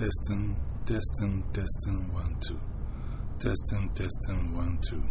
Testing, testing, testing, one, two. Testing, testing, one, two.